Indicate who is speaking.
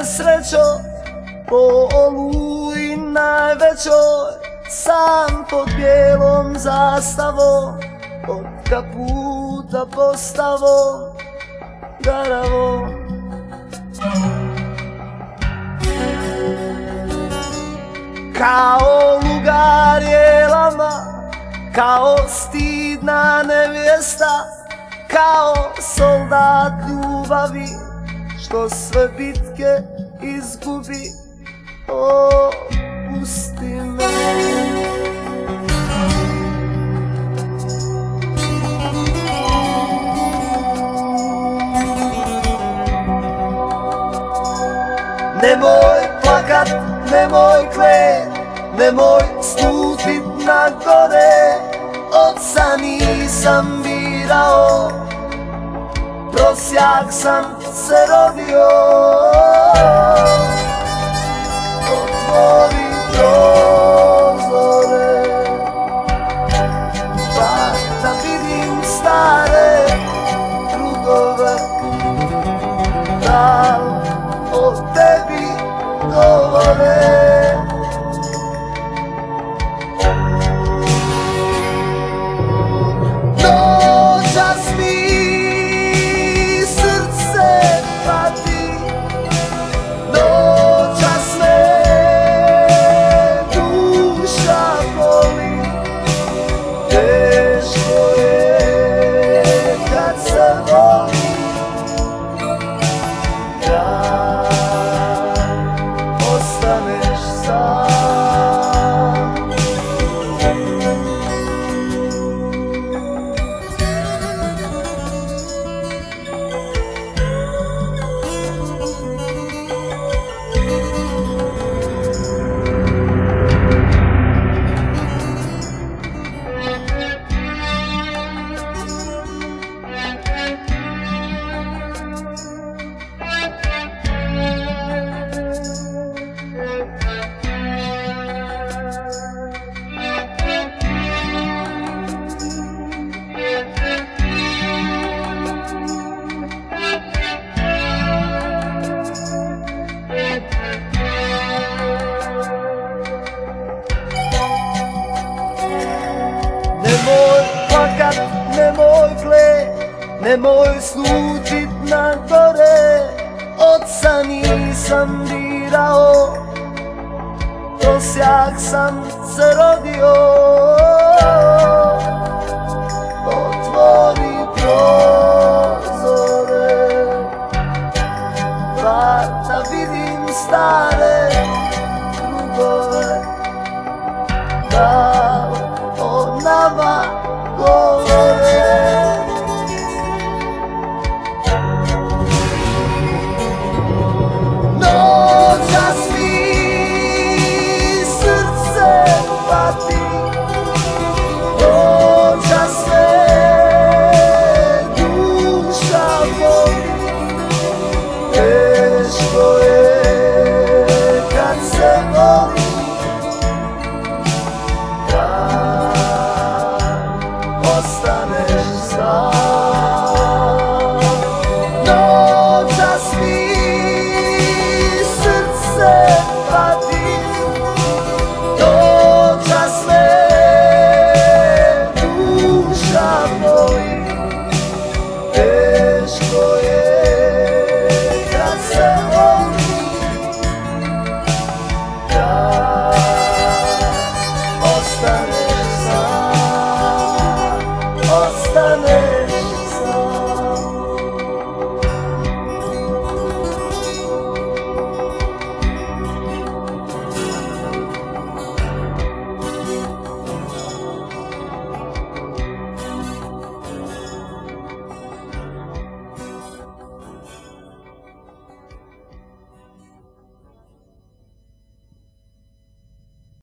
Speaker 1: nesrećo Po oluji najvećoj Sam pod bijelom zastavom Od kaputa postavom Garavom Kao lugar je lama Kao stidna nevjesta Kao soldat ljubavi Što sve bitke izgubi. O, pusti me. Nemoj plakat, nemoj klet, nemoj slutit na gore. Oca nisam birao, prosjak sam se rodio. Otvori nemoj slutit na gore Oca nisam birao, prosjak sam se rodio hasta